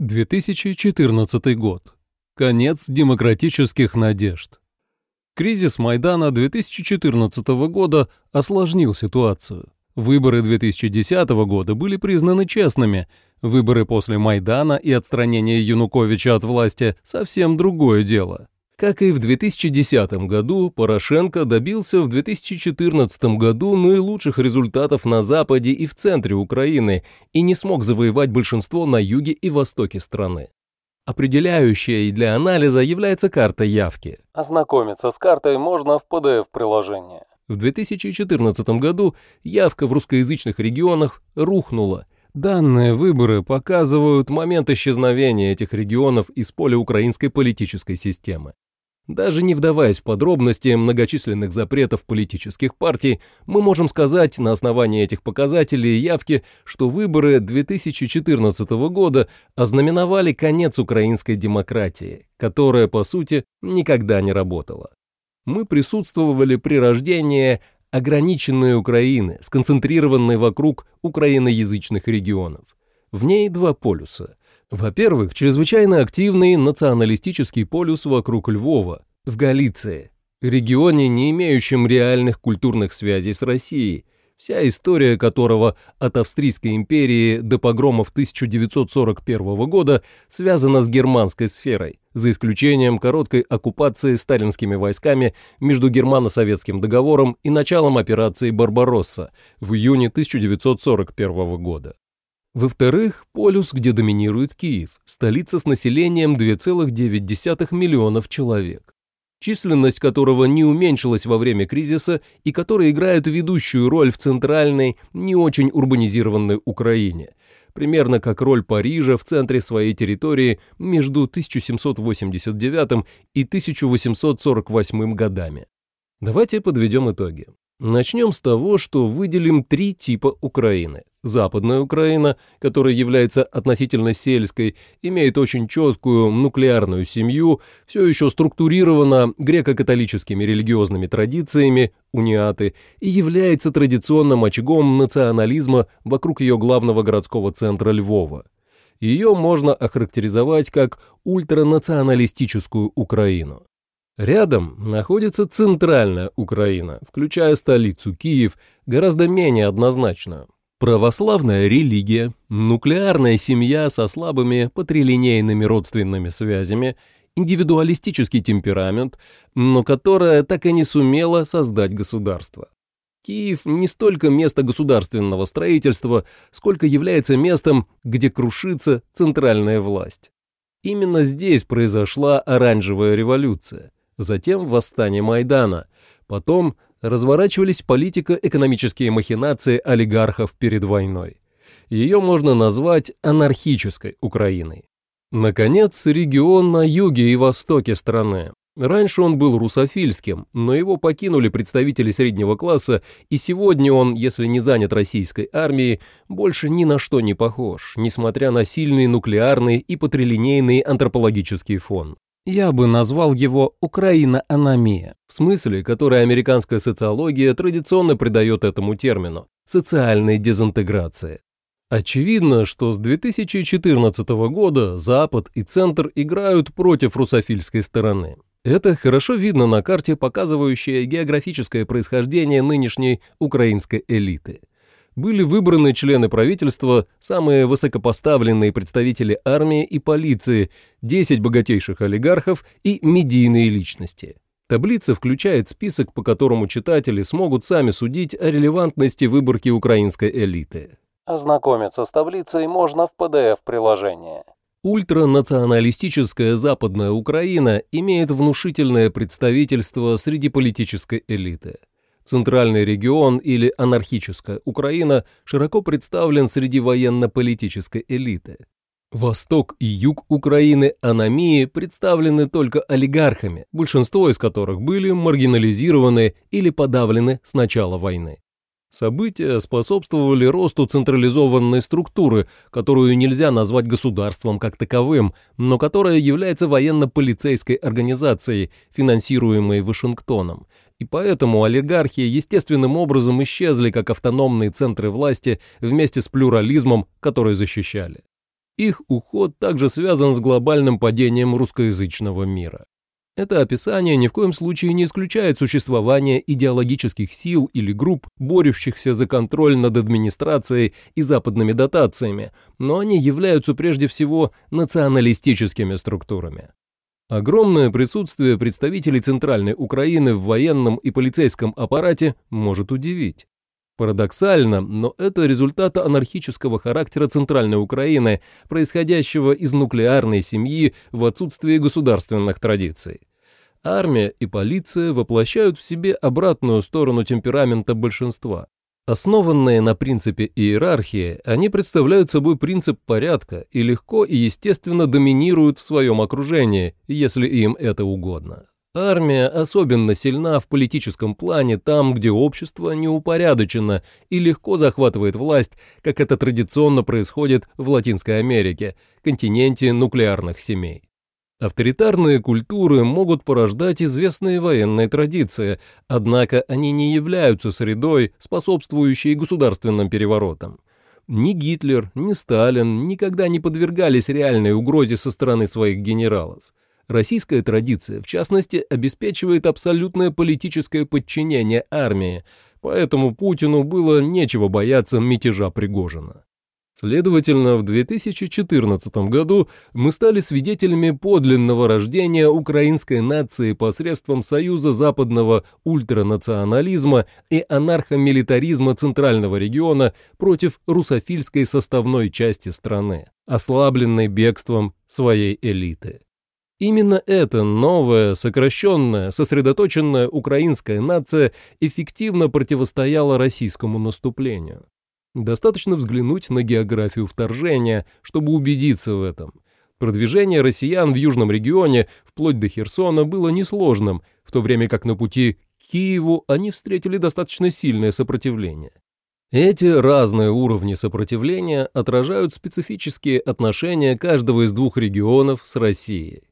2014 год. Конец демократических надежд. Кризис Майдана 2014 года осложнил ситуацию. Выборы 2010 года были признаны честными. Выборы после Майдана и отстранения Януковича от власти – совсем другое дело. Как и в 2010 году, Порошенко добился в 2014 году наилучших результатов на западе и в центре Украины и не смог завоевать большинство на юге и востоке страны. Определяющей для анализа является карта явки. Ознакомиться с картой можно в PDF-приложении. В 2014 году явка в русскоязычных регионах рухнула. Данные выборы показывают момент исчезновения этих регионов из поля украинской политической системы. Даже не вдаваясь в подробности многочисленных запретов политических партий, мы можем сказать на основании этих показателей явки, что выборы 2014 года ознаменовали конец украинской демократии, которая, по сути, никогда не работала. Мы присутствовали при рождении ограниченной Украины, сконцентрированной вокруг украиноязычных регионов. В ней два полюса – во-первых, чрезвычайно активный националистический полюс вокруг Львова, в Галиции, регионе, не имеющем реальных культурных связей с Россией, вся история которого от Австрийской империи до погромов 1941 года связана с германской сферой, за исключением короткой оккупации сталинскими войсками между германо-советским договором и началом операции «Барбаросса» в июне 1941 года. Во-вторых, полюс, где доминирует Киев, столица с населением 2,9 миллионов человек, численность которого не уменьшилась во время кризиса и который играет ведущую роль в центральной, не очень урбанизированной Украине, примерно как роль Парижа в центре своей территории между 1789 и 1848 годами. Давайте подведем итоги. Начнем с того, что выделим три типа Украины. Западная Украина, которая является относительно сельской, имеет очень четкую нуклеарную семью, все еще структурирована греко-католическими религиозными традициями, униаты, и является традиционным очагом национализма вокруг ее главного городского центра Львова. Ее можно охарактеризовать как ультранационалистическую Украину. Рядом находится центральная Украина, включая столицу Киев, гораздо менее однозначную. Православная религия, нуклеарная семья со слабыми патрилинейными родственными связями, индивидуалистический темперамент, но которая так и не сумела создать государство. Киев не столько место государственного строительства, сколько является местом, где крушится центральная власть. Именно здесь произошла оранжевая революция затем восстание Майдана, потом разворачивались политико-экономические махинации олигархов перед войной. Ее можно назвать анархической Украиной. Наконец, регион на юге и востоке страны. Раньше он был русофильским, но его покинули представители среднего класса, и сегодня он, если не занят российской армией, больше ни на что не похож, несмотря на сильный нуклеарный и патрилинейный антропологический фон. Я бы назвал его «украиноаномия», в смысле, который американская социология традиционно придает этому термину – социальной дезинтеграции. Очевидно, что с 2014 года Запад и Центр играют против русофильской стороны. Это хорошо видно на карте, показывающей географическое происхождение нынешней украинской элиты – были выбраны члены правительства, самые высокопоставленные представители армии и полиции, 10 богатейших олигархов и медийные личности. Таблица включает список, по которому читатели смогут сами судить о релевантности выборки украинской элиты. Ознакомиться с таблицей можно в PDF-приложении. Ультранационалистическая Западная Украина имеет внушительное представительство среди политической элиты. Центральный регион или анархическая Украина широко представлен среди военно-политической элиты. Восток и юг Украины аномии представлены только олигархами, большинство из которых были маргинализированы или подавлены с начала войны. События способствовали росту централизованной структуры, которую нельзя назвать государством как таковым, но которая является военно-полицейской организацией, финансируемой Вашингтоном, и поэтому олигархи естественным образом исчезли как автономные центры власти вместе с плюрализмом, который защищали. Их уход также связан с глобальным падением русскоязычного мира. Это описание ни в коем случае не исключает существование идеологических сил или групп, борющихся за контроль над администрацией и западными дотациями, но они являются прежде всего националистическими структурами. Огромное присутствие представителей Центральной Украины в военном и полицейском аппарате может удивить. Парадоксально, но это результат анархического характера Центральной Украины, происходящего из нуклеарной семьи в отсутствии государственных традиций. Армия и полиция воплощают в себе обратную сторону темперамента большинства. Основанные на принципе иерархии, они представляют собой принцип порядка и легко и естественно доминируют в своем окружении, если им это угодно. Армия особенно сильна в политическом плане там, где общество неупорядочено и легко захватывает власть, как это традиционно происходит в Латинской Америке, континенте нуклеарных семей. Авторитарные культуры могут порождать известные военные традиции, однако они не являются средой, способствующей государственным переворотам. Ни Гитлер, ни Сталин никогда не подвергались реальной угрозе со стороны своих генералов. Российская традиция, в частности, обеспечивает абсолютное политическое подчинение армии, поэтому Путину было нечего бояться мятежа Пригожина. Следовательно, в 2014 году мы стали свидетелями подлинного рождения украинской нации посредством союза западного ультранационализма и анархомилитаризма центрального региона против русофильской составной части страны, ослабленной бегством своей элиты. Именно эта новая, сокращенная, сосредоточенная украинская нация эффективно противостояла российскому наступлению. Достаточно взглянуть на географию вторжения, чтобы убедиться в этом. Продвижение россиян в южном регионе, вплоть до Херсона, было несложным, в то время как на пути к Киеву они встретили достаточно сильное сопротивление. Эти разные уровни сопротивления отражают специфические отношения каждого из двух регионов с Россией.